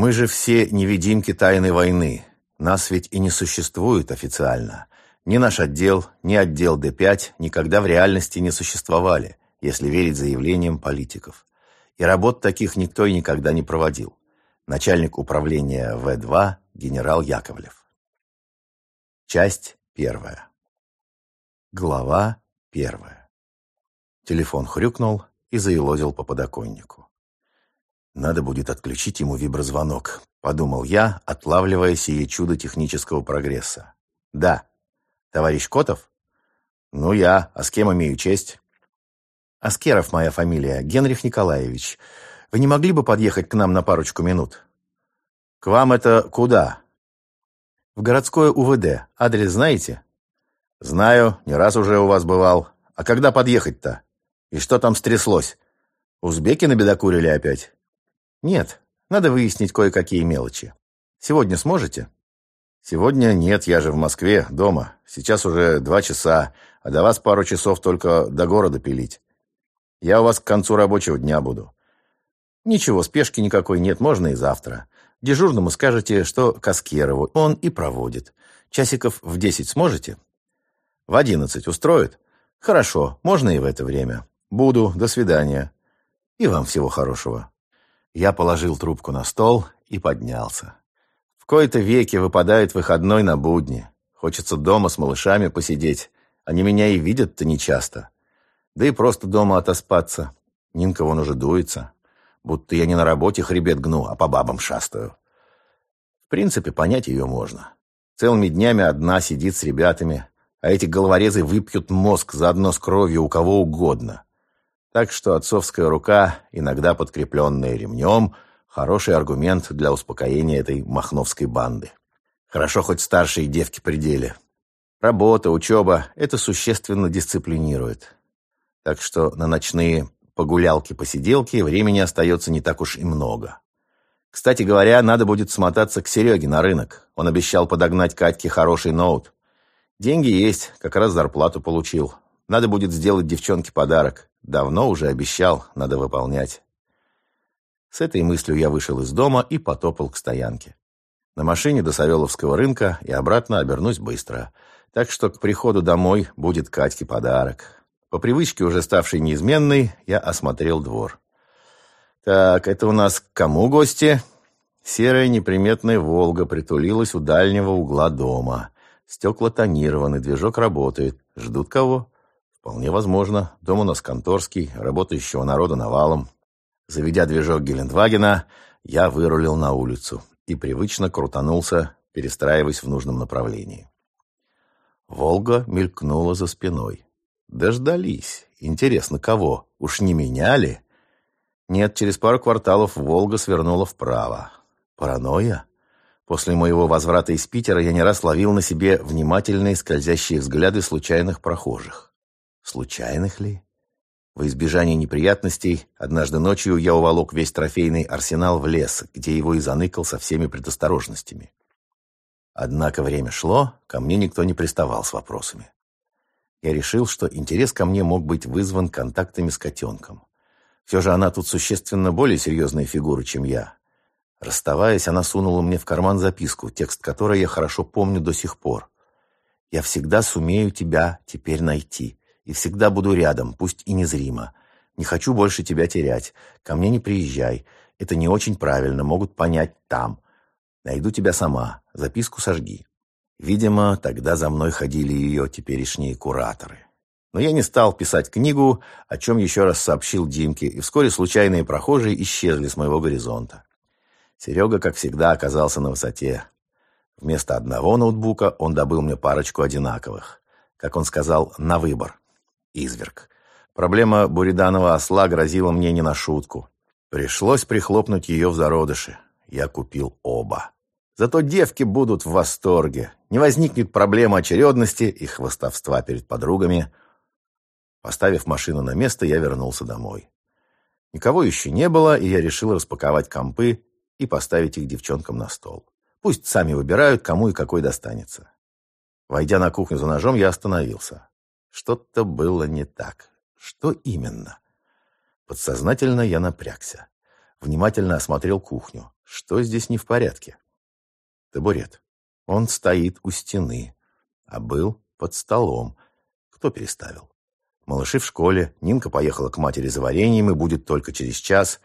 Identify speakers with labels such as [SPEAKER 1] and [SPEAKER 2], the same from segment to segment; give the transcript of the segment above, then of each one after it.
[SPEAKER 1] Мы же все невидимки тайной войны. Нас ведь и не существует официально. Ни наш отдел, ни отдел Д5 никогда в реальности не существовали, если верить заявлениям политиков. И работ таких никто и никогда не проводил. Начальник управления В2 генерал Яковлев. Часть первая. Глава первая. Телефон хрюкнул и заелозил по подоконнику. «Надо будет отключить ему виброзвонок», — подумал я, отлавливая сие чудо технического прогресса. «Да. Товарищ Котов?» «Ну, я. А с кем имею честь?» «Аскеров моя фамилия, Генрих Николаевич. Вы не могли бы подъехать к нам на парочку минут?» «К вам это куда?» «В городское УВД. Адрес знаете?» «Знаю. Не раз уже у вас бывал. А когда подъехать-то? И что там стряслось? Узбеки набедокурили опять?» «Нет. Надо выяснить кое-какие мелочи. Сегодня сможете?» «Сегодня нет, я же в Москве, дома. Сейчас уже два часа, а до вас пару часов только до города пилить. Я у вас к концу рабочего дня буду». «Ничего, спешки никакой нет, можно и завтра. Дежурному скажете, что Каскерову он и проводит. Часиков в десять сможете?» «В одиннадцать устроит?» «Хорошо, можно и в это время. Буду, до свидания. И вам всего хорошего». Я положил трубку на стол и поднялся. В кои-то веки выпадает выходной на будни. Хочется дома с малышами посидеть. Они меня и видят-то нечасто. Да и просто дома отоспаться. Нинка вон уже дуется. Будто я не на работе хребет гну, а по бабам шастаю. В принципе, понять ее можно. Целыми днями одна сидит с ребятами, а эти головорезы выпьют мозг заодно с кровью у кого угодно. Так что отцовская рука, иногда подкрепленная ремнем, хороший аргумент для успокоения этой махновской банды. Хорошо хоть старшие девки при деле. Работа, учеба – это существенно дисциплинирует. Так что на ночные погулялки-посиделки времени остается не так уж и много. Кстати говоря, надо будет смотаться к Сереге на рынок. Он обещал подогнать Катьке хороший ноут. Деньги есть, как раз зарплату получил. Надо будет сделать девчонке подарок. Давно уже обещал, надо выполнять. С этой мыслью я вышел из дома и потопал к стоянке. На машине до Савеловского рынка и обратно обернусь быстро. Так что к приходу домой будет Катьке подарок. По привычке, уже ставшей неизменной, я осмотрел двор. Так, это у нас к кому гости? Серая неприметная «Волга» притулилась у дальнего угла дома. Стекла тонированы, движок работает. Ждут кого? Вполне возможно. Дом у нас конторский, работающего народа навалом. Заведя движок Гелендвагена, я вырулил на улицу и привычно крутанулся, перестраиваясь в нужном направлении. Волга мелькнула за спиной. Дождались. Интересно, кого? Уж не меняли? Нет, через пару кварталов Волга свернула вправо. Паранойя? После моего возврата из Питера я не раз ловил на себе внимательные скользящие взгляды случайных прохожих. Случайных ли? Во избежание неприятностей, однажды ночью я уволок весь трофейный арсенал в лес, где его и заныкал со всеми предосторожностями. Однако время шло, ко мне никто не приставал с вопросами. Я решил, что интерес ко мне мог быть вызван контактами с котенком. Все же она тут существенно более серьезная фигура, чем я. Расставаясь, она сунула мне в карман записку, текст которой я хорошо помню до сих пор. «Я всегда сумею тебя теперь найти и всегда буду рядом, пусть и незримо. Не хочу больше тебя терять. Ко мне не приезжай. Это не очень правильно, могут понять там. Найду тебя сама. Записку сожги». Видимо, тогда за мной ходили ее теперешние кураторы. Но я не стал писать книгу, о чем еще раз сообщил Димке, и вскоре случайные прохожие исчезли с моего горизонта. Серега, как всегда, оказался на высоте. Вместо одного ноутбука он добыл мне парочку одинаковых. Как он сказал, на выбор изверг. Проблема буриданова осла грозила мне не на шутку. Пришлось прихлопнуть ее в зародыше. Я купил оба. Зато девки будут в восторге. Не возникнет проблемы очередности и хвостовства перед подругами. Поставив машину на место, я вернулся домой. Никого еще не было, и я решил распаковать компы и поставить их девчонкам на стол. Пусть сами выбирают, кому и какой достанется. Войдя на кухню за ножом, я остановился. Что-то было не так. Что именно? Подсознательно я напрягся. Внимательно осмотрел кухню. Что здесь не в порядке? Табурет. Он стоит у стены, а был под столом. Кто переставил? Малыши в школе, Нинка поехала к матери за вареньем и будет только через час.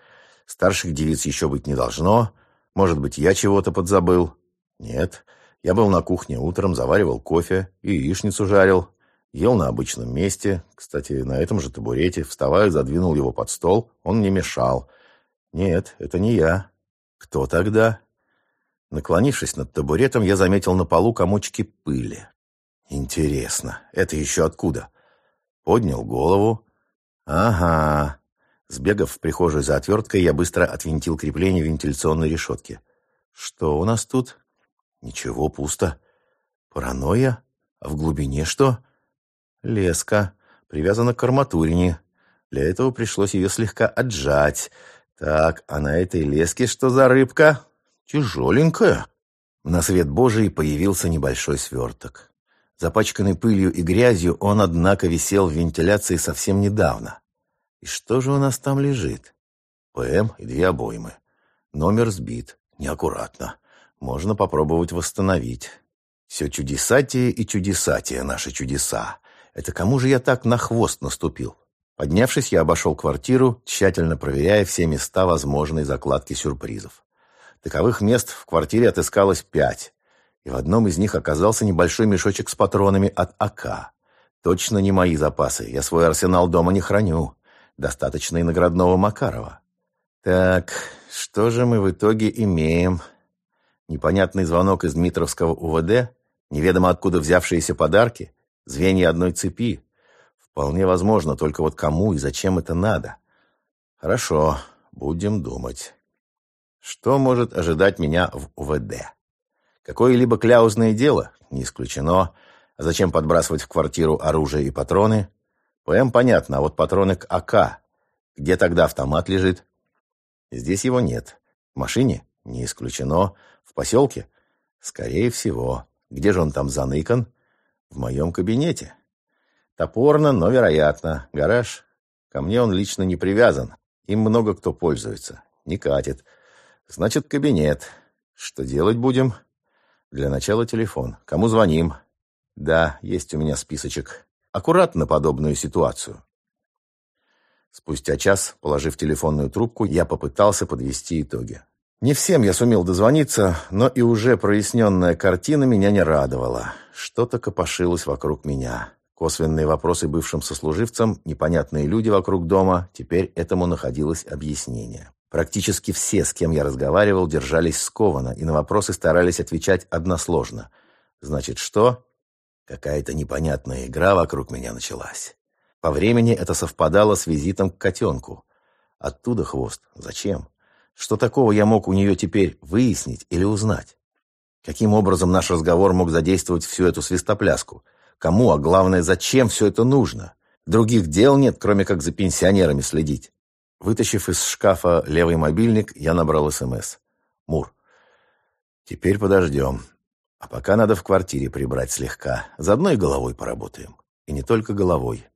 [SPEAKER 1] Старших девиц еще быть не должно. Может быть, я чего-то подзабыл? Нет. Я был на кухне утром, заваривал кофе, и яичницу жарил. Ел на обычном месте, кстати, на этом же табурете. Вставая, задвинул его под стол. Он не мешал. Нет, это не я. Кто тогда? Наклонившись над табуретом, я заметил на полу комочки пыли. Интересно, это еще откуда? Поднял голову. Ага. Сбегав в прихожую за отверткой, я быстро отвинтил крепление вентиляционной решетки. Что у нас тут? Ничего, пусто. Паранойя? А в глубине что? Леска. Привязана к арматурине. Для этого пришлось ее слегка отжать. Так, а на этой леске что за рыбка? Тяжеленькая. На свет Божий появился небольшой сверток. Запачканный пылью и грязью, он, однако, висел в вентиляции совсем недавно. И что же у нас там лежит? ПМ и две обоймы. Номер сбит. Неаккуратно. Можно попробовать восстановить. Все чудесатие и чудесатие наши чудеса. Это кому же я так на хвост наступил? Поднявшись, я обошел квартиру, тщательно проверяя все места возможной закладки сюрпризов. Таковых мест в квартире отыскалось пять, и в одном из них оказался небольшой мешочек с патронами от АК. Точно не мои запасы, я свой арсенал дома не храню. Достаточно и наградного Макарова. Так, что же мы в итоге имеем? Непонятный звонок из Дмитровского УВД? Неведомо откуда взявшиеся подарки? Звенья одной цепи? Вполне возможно, только вот кому и зачем это надо. Хорошо, будем думать. Что может ожидать меня в УВД? Какое-либо кляузное дело? Не исключено. А зачем подбрасывать в квартиру оружие и патроны? ПМ понятно, а вот патроны к АК. Где тогда автомат лежит? Здесь его нет. В машине? Не исключено. В поселке? Скорее всего. Где же он там заныкан? В моем кабинете. Топорно, но вероятно. Гараж? Ко мне он лично не привязан. Им много кто пользуется. Не катит. Значит, кабинет. Что делать будем? Для начала телефон. Кому звоним? Да, есть у меня списочек. Аккуратно подобную ситуацию. Спустя час, положив телефонную трубку, я попытался подвести итоги. Не всем я сумел дозвониться, но и уже проясненная картина меня не радовала. Что-то копошилось вокруг меня. Косвенные вопросы бывшим сослуживцам, непонятные люди вокруг дома, теперь этому находилось объяснение. Практически все, с кем я разговаривал, держались скованно и на вопросы старались отвечать односложно. Значит, что? Какая-то непонятная игра вокруг меня началась. По времени это совпадало с визитом к котенку. Оттуда хвост. Зачем? Что такого я мог у нее теперь выяснить или узнать? Каким образом наш разговор мог задействовать всю эту свистопляску? Кому, а главное, зачем все это нужно? Других дел нет, кроме как за пенсионерами следить. Вытащив из шкафа левый мобильник, я набрал СМС. «Мур, теперь подождем. А пока надо в квартире прибрать слегка. Заодно и головой поработаем. И не только головой».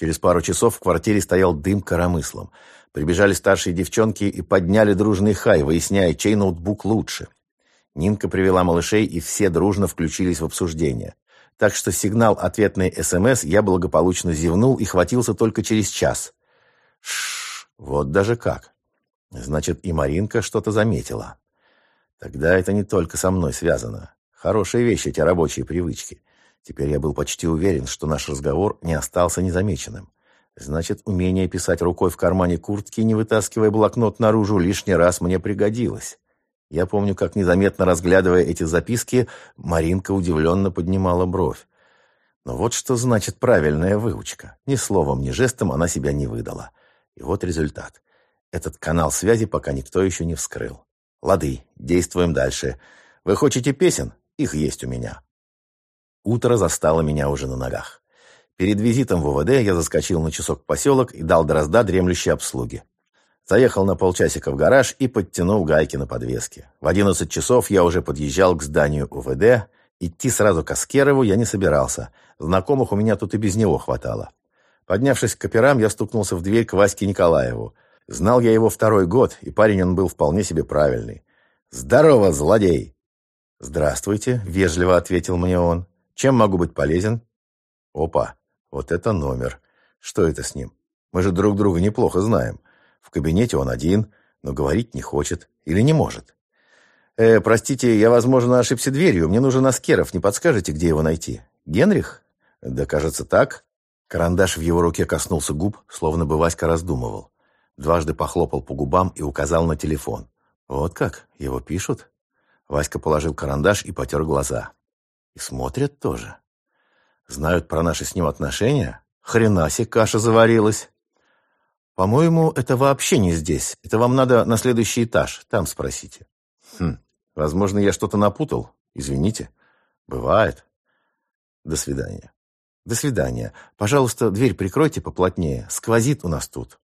[SPEAKER 1] Через пару часов в квартире стоял дым коромыслом. Прибежали старшие девчонки и подняли дружный хай, выясняя, чей ноутбук лучше. Нинка привела малышей, и все дружно включились в обсуждение так что сигнал ответной СМС я благополучно зевнул и хватился только через час. Шш, вот даже как. Значит, и Маринка что-то заметила. Тогда это не только со мной связано. Хорошие вещи эти рабочие привычки. Теперь я был почти уверен, что наш разговор не остался незамеченным. Значит, умение писать рукой в кармане куртки, не вытаскивая блокнот наружу, лишний раз мне пригодилось. Я помню, как незаметно разглядывая эти записки, Маринка удивленно поднимала бровь. Но вот что значит правильная выучка. Ни словом, ни жестом она себя не выдала. И вот результат. Этот канал связи пока никто еще не вскрыл. Лады, действуем дальше. Вы хотите песен? Их есть у меня. Утро застало меня уже на ногах. Перед визитом в УВД я заскочил на часок в поселок и дал дрозда дремлющей обслуги. Заехал на полчасика в гараж и подтянул гайки на подвеске. В одиннадцать часов я уже подъезжал к зданию УВД. Идти сразу к Аскерову я не собирался. Знакомых у меня тут и без него хватало. Поднявшись к операм, я стукнулся в дверь к Ваське Николаеву. Знал я его второй год, и парень он был вполне себе правильный. «Здорово, злодей!» «Здравствуйте», — вежливо ответил мне он. «Чем могу быть полезен?» «Опа, вот это номер. Что это с ним? Мы же друг друга неплохо знаем. В кабинете он один, но говорить не хочет или не может. «Э, простите, я, возможно, ошибся дверью. Мне нужен Аскеров. Не подскажете, где его найти? Генрих? Да, кажется, так». Карандаш в его руке коснулся губ, словно бы Васька раздумывал. Дважды похлопал по губам и указал на телефон. «Вот как? Его пишут?» Васька положил карандаш и потер глаза. «И смотрят тоже. Знают про наши с ним отношения? Хрена себе каша заварилась!» «По-моему, это вообще не здесь. Это вам надо на следующий этаж. Там спросите». «Хм, возможно, я что-то напутал. Извините. Бывает. До свидания». «До свидания. Пожалуйста, дверь прикройте поплотнее. Сквозит у нас тут».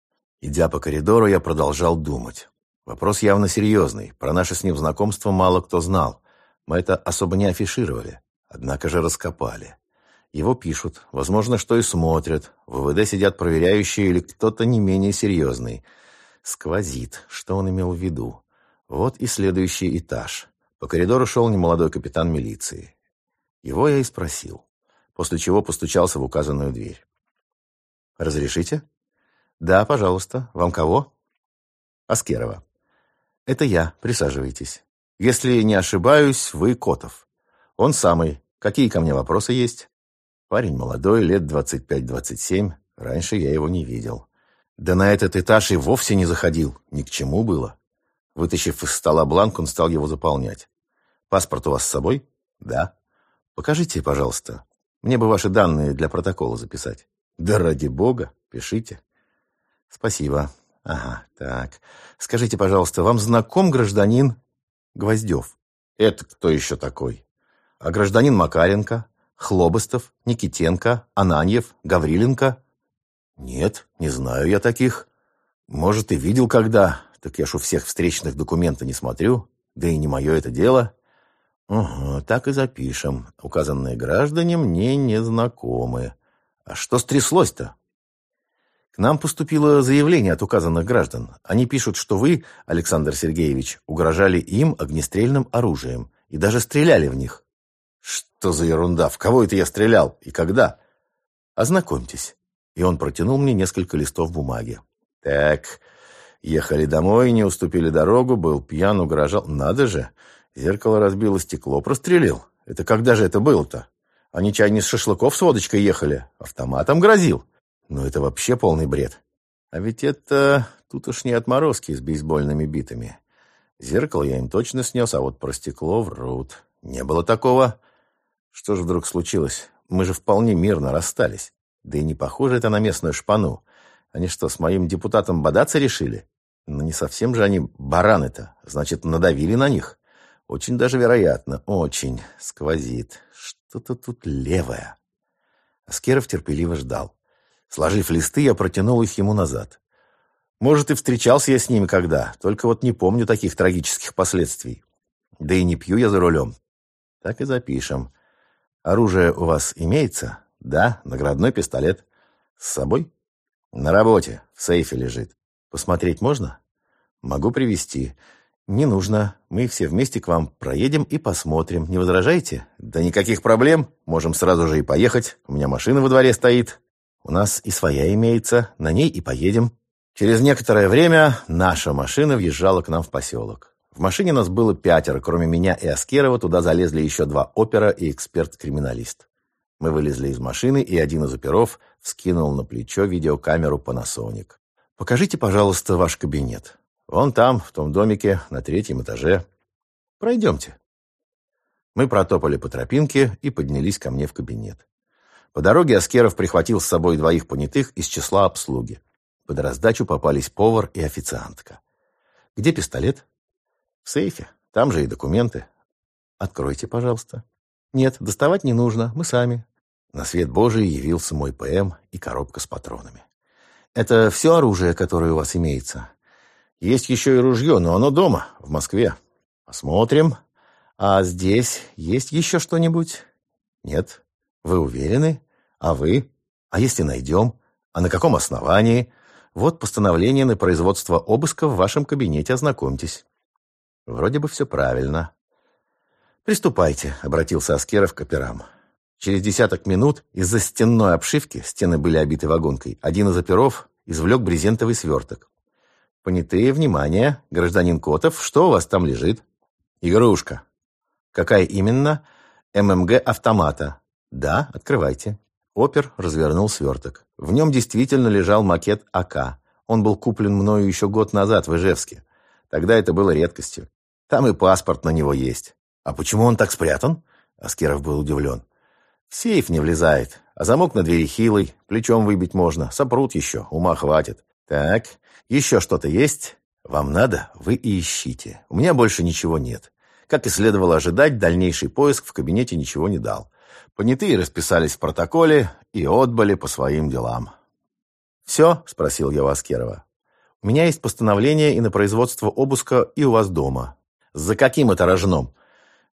[SPEAKER 1] Идя по коридору, я продолжал думать. Вопрос явно серьезный. Про наше с ним знакомство мало кто знал. Мы это особо не афишировали. Однако же раскопали. Его пишут. Возможно, что и смотрят. В ВВД сидят проверяющие или кто-то не менее серьезный. Сквозит. Что он имел в виду? Вот и следующий этаж. По коридору шел немолодой капитан милиции. Его я и спросил. После чего постучался в указанную дверь. «Разрешите?» «Да, пожалуйста. Вам кого?» «Аскерова». «Это я. Присаживайтесь. Если не ошибаюсь, вы Котов. Он самый. Какие ко мне вопросы есть?» Парень молодой, лет 25-27. Раньше я его не видел. Да на этот этаж и вовсе не заходил. Ни к чему было. Вытащив из стола бланк, он стал его заполнять. «Паспорт у вас с собой?» «Да». «Покажите, пожалуйста. Мне бы ваши данные для протокола записать». «Да ради бога, пишите». Спасибо. Ага, так. Скажите, пожалуйста, вам знаком гражданин Гвоздев? Это кто еще такой? А гражданин Макаренко, Хлобыстов, Никитенко, Ананьев, Гавриленко? Нет, не знаю я таких. Может, и видел когда, так я ж у всех встречных документы не смотрю, да и не мое это дело. Угу, так и запишем. Указанные граждане мне не знакомы. А что стряслось-то? К нам поступило заявление от указанных граждан. Они пишут, что вы, Александр Сергеевич, угрожали им огнестрельным оружием и даже стреляли в них. Что за ерунда? В кого это я стрелял? И когда? Ознакомьтесь. И он протянул мне несколько листов бумаги. Так, ехали домой, не уступили дорогу, был пьян, угрожал. Надо же, зеркало разбило, стекло прострелил. Это когда же это было-то? Они чай не с шашлыков с водочкой ехали, автоматом грозил. Ну, это вообще полный бред. А ведь это тут уж не отморозки с бейсбольными битами. Зеркало я им точно снес, а вот про стекло врут. Не было такого. Что же вдруг случилось? Мы же вполне мирно расстались. Да и не похоже это на местную шпану. Они что, с моим депутатом бодаться решили? Ну, не совсем же они бараны-то. Значит, надавили на них. Очень даже вероятно. Очень. Сквозит. Что-то тут левое. Аскеров терпеливо ждал. Сложив листы, я протянул их ему назад. Может, и встречался я с ними когда, только вот не помню таких трагических последствий. Да и не пью я за рулем. Так и запишем. Оружие у вас имеется? Да, наградной пистолет. С собой? На работе, в сейфе лежит. Посмотреть можно? Могу привезти. Не нужно. Мы все вместе к вам проедем и посмотрим. Не возражаете? Да никаких проблем. Можем сразу же и поехать. У меня машина во дворе стоит. У нас и своя имеется, на ней и поедем. Через некоторое время наша машина въезжала к нам в поселок. В машине нас было пятеро, кроме меня и Аскерова, туда залезли еще два опера и эксперт-криминалист. Мы вылезли из машины, и один из оперов вскинул на плечо видеокамеру Panasonic. «Покажите, пожалуйста, ваш кабинет. Вон там, в том домике, на третьем этаже. Пройдемте». Мы протопали по тропинке и поднялись ко мне в кабинет. По дороге Аскеров прихватил с собой двоих понятых из числа обслуги. Под раздачу попались повар и официантка. «Где пистолет?» «В сейфе. Там же и документы». «Откройте, пожалуйста». «Нет, доставать не нужно. Мы сами». На свет Божий явился мой ПМ и коробка с патронами. «Это все оружие, которое у вас имеется?» «Есть еще и ружье, но оно дома, в Москве». «Посмотрим. А здесь есть еще что-нибудь?» «Нет». «Вы уверены?» А вы? А если найдем? А на каком основании? Вот постановление на производство обыска в вашем кабинете, ознакомьтесь. Вроде бы все правильно. «Приступайте», — обратился Аскеров к операм. Через десяток минут из-за стенной обшивки, стены были обиты вагонкой, один из оперов извлек брезентовый сверток. «Понятые, внимание, гражданин Котов, что у вас там лежит?» «Игрушка». «Какая именно?» «ММГ автомата». «Да, открывайте». Опер развернул сверток. В нем действительно лежал макет АК. Он был куплен мною еще год назад в Ижевске. Тогда это было редкостью. Там и паспорт на него есть. «А почему он так спрятан?» Аскеров был удивлен. «В сейф не влезает, а замок на двери хилый, плечом выбить можно, сопрут еще, ума хватит. Так, еще что-то есть? Вам надо, вы и ищите. У меня больше ничего нет». Как и следовало ожидать, дальнейший поиск в кабинете ничего не дал. Понятые расписались в протоколе и отбыли по своим делам. «Все?» – спросил я у Аскерова. «У меня есть постановление и на производство обыска и у вас дома». «За каким это рожном?»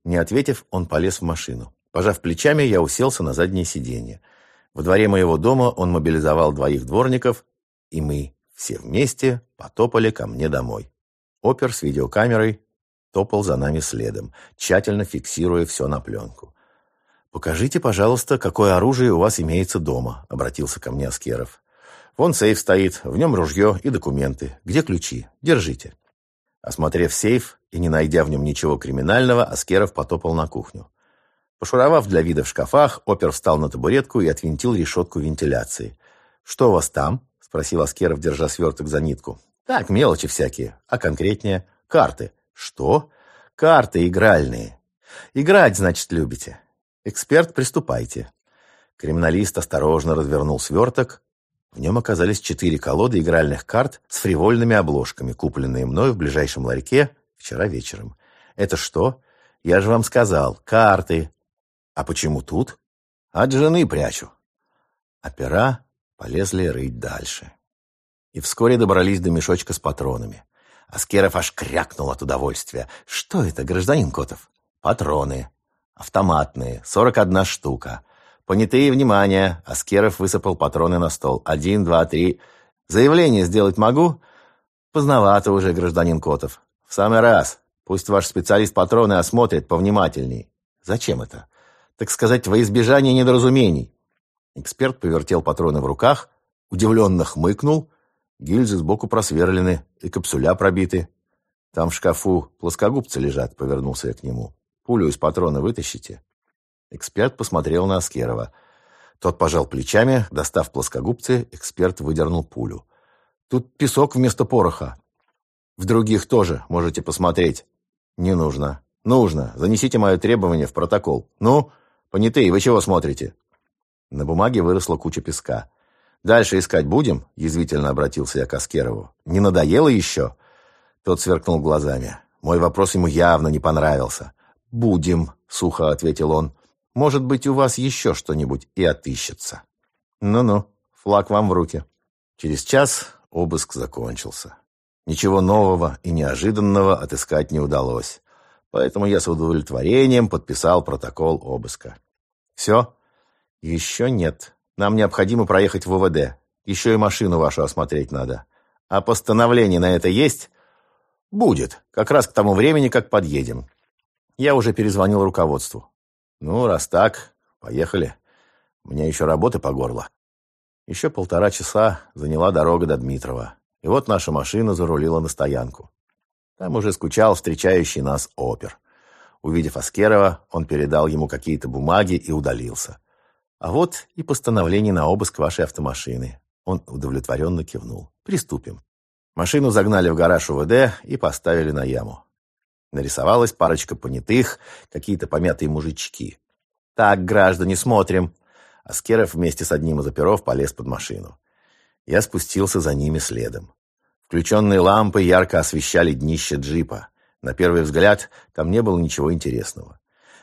[SPEAKER 1] Не ответив, он полез в машину. Пожав плечами, я уселся на заднее сиденье. В дворе моего дома он мобилизовал двоих дворников, и мы все вместе потопали ко мне домой. Опер с видеокамерой топал за нами следом, тщательно фиксируя все на пленку. «Покажите, пожалуйста, какое оружие у вас имеется дома», — обратился ко мне Аскеров. «Вон сейф стоит, в нем ружье и документы. Где ключи? Держите». Осмотрев сейф и не найдя в нем ничего криминального, Аскеров потопал на кухню. Пошуровав для вида в шкафах, опер встал на табуретку и отвинтил решетку вентиляции. «Что у вас там?» – спросил Аскеров, держа сверток за нитку. «Так, мелочи всякие. А конкретнее? Карты». «Что?» «Карты игральные». «Играть, значит, любите?» «Эксперт, приступайте». Криминалист осторожно развернул сверток, в нем оказались четыре колоды игральных карт с фривольными обложками, купленные мной в ближайшем ларьке вчера вечером. Это что? Я же вам сказал, карты. А почему тут? От жены прячу. Опера полезли рыть дальше. И вскоре добрались до мешочка с патронами. Аскеров аж крякнул от удовольствия. «Что это, гражданин Котов?» «Патроны. Автоматные. Сорок одна штука. Понятые, внимание!» Аскеров высыпал патроны на стол. «Один, два, три. Заявление сделать могу?» «Поздновато уже, гражданин Котов. В самый раз. Пусть ваш специалист патроны осмотрит повнимательней». «Зачем это?» «Так сказать, во избежание недоразумений». Эксперт повертел патроны в руках, удивленно хмыкнул. Гильзы сбоку просверлены и капсуля пробиты. «Там в шкафу плоскогубцы лежат», — повернулся я к нему. «Пулю из патрона вытащите?» Эксперт посмотрел на Аскерова. Тот пожал плечами, достав плоскогубцы, эксперт выдернул пулю. «Тут песок вместо пороха. В других тоже можете посмотреть». «Не нужно». «Нужно. Занесите мое требование в протокол». «Ну, понятые, вы чего смотрите?» На бумаге выросла куча песка. «Дальше искать будем?» – язвительно обратился я к Аскерову. «Не надоело еще?» Тот сверкнул глазами. Мой вопрос ему явно не понравился. «Будем», — сухо ответил он. Может быть, у вас еще что-нибудь и отыщется. Ну-ну, флаг вам в руки. Через час обыск закончился. Ничего нового и неожиданного отыскать не удалось. Поэтому я с удовлетворением подписал протокол обыска. Все? Еще нет. Нам необходимо проехать в ОВД. Еще и машину вашу осмотреть надо. А постановление на это есть? Будет. Как раз к тому времени, как подъедем. Я уже перезвонил руководству. Ну, раз так, поехали. У меня еще работы по горло. Еще полтора часа заняла дорога до Дмитрова. И вот наша машина зарулила на стоянку. Там уже скучал встречающий нас опер. Увидев Аскерова, он передал ему какие-то бумаги и удалился. А вот и постановление на обыск вашей автомашины. Он удовлетворенно кивнул. Приступим. Машину загнали в гараж УВД и поставили на яму. Нарисовалась парочка понятых, какие-то помятые мужички. «Так, граждане, смотрим!» Аскеров вместе с одним из оперов полез под машину. Я спустился за ними следом. Включенные лампы ярко освещали днище джипа. На первый взгляд там не было ничего интересного.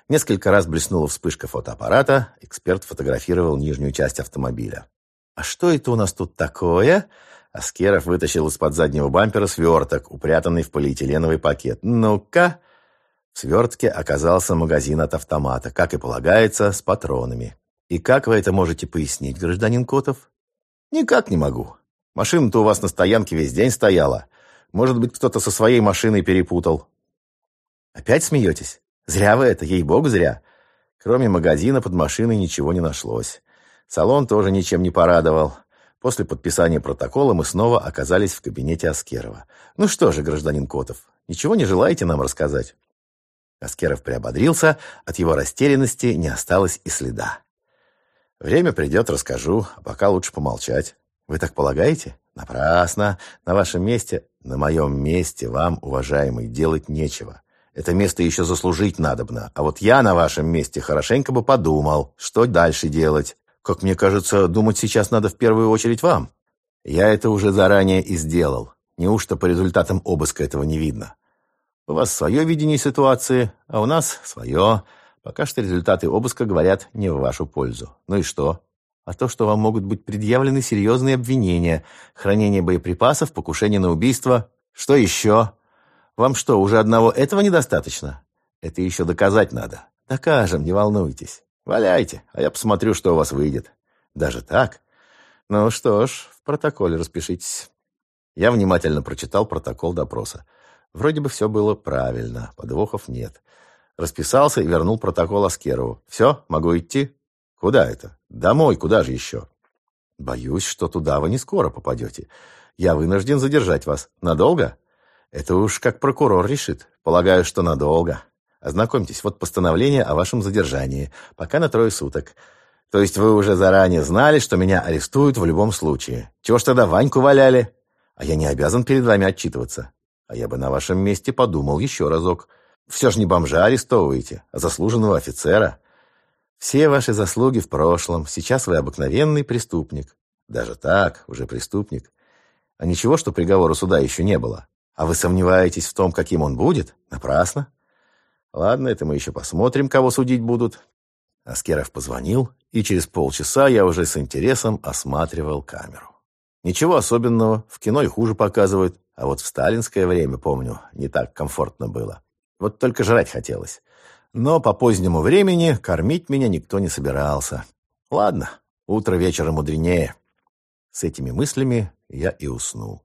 [SPEAKER 1] Несколько раз блеснула вспышка фотоаппарата, эксперт фотографировал нижнюю часть автомобиля. «А что это у нас тут такое?» Аскеров вытащил из-под заднего бампера сверток, упрятанный в полиэтиленовый пакет. «Ну-ка!» В свертке оказался магазин от автомата, как и полагается, с патронами. «И как вы это можете пояснить, гражданин Котов?» «Никак не могу. Машина-то у вас на стоянке весь день стояла. Может быть, кто-то со своей машиной перепутал. Опять смеетесь? Зря вы это, ей-богу, зря. Кроме магазина под машиной ничего не нашлось. Салон тоже ничем не порадовал. После подписания протокола мы снова оказались в кабинете Аскерова. «Ну что же, гражданин Котов, ничего не желаете нам рассказать?» Аскеров приободрился, от его растерянности не осталось и следа. «Время придет, расскажу, а пока лучше помолчать. Вы так полагаете? Напрасно. На вашем месте, на моем месте вам, уважаемый, делать нечего. Это место еще заслужить надобно. А вот я на вашем месте хорошенько бы подумал, что дальше делать. Как мне кажется, думать сейчас надо в первую очередь вам. Я это уже заранее и сделал. Неужто по результатам обыска этого не видно? У вас свое видение ситуации, а у нас свое. Пока что результаты обыска говорят не в вашу пользу. Ну и что? А то, что вам могут быть предъявлены серьезные обвинения. Хранение боеприпасов, покушение на убийство. Что еще? Вам что, уже одного этого недостаточно? Это еще доказать надо. Докажем, не волнуйтесь. Валяйте, а я посмотрю, что у вас выйдет. Даже так? Ну что ж, в протоколе распишитесь. Я внимательно прочитал протокол допроса. Вроде бы все было правильно, подвохов нет. Расписался и вернул протокол Аскерову. Все, могу идти? Куда это? Домой, куда же еще? Боюсь, что туда вы не скоро попадете. Я вынужден задержать вас. Надолго? Это уж как прокурор решит. Полагаю, что надолго. Ознакомьтесь, вот постановление о вашем задержании, пока на трое суток. То есть вы уже заранее знали, что меня арестуют в любом случае. Чего ж тогда Ваньку валяли? А я не обязан перед вами отчитываться. А я бы на вашем месте подумал еще разок. Все же не бомжа арестовываете, а заслуженного офицера. Все ваши заслуги в прошлом. Сейчас вы обыкновенный преступник. Даже так, уже преступник. А ничего, что приговора суда еще не было. А вы сомневаетесь в том, каким он будет? Напрасно. Ладно, это мы еще посмотрим, кого судить будут. Аскеров позвонил, и через полчаса я уже с интересом осматривал камеру. Ничего особенного, в кино и хуже показывают, а вот в сталинское время, помню, не так комфортно было. Вот только жрать хотелось. Но по позднему времени кормить меня никто не собирался. Ладно, утро вечера мудренее. С этими мыслями я и уснул.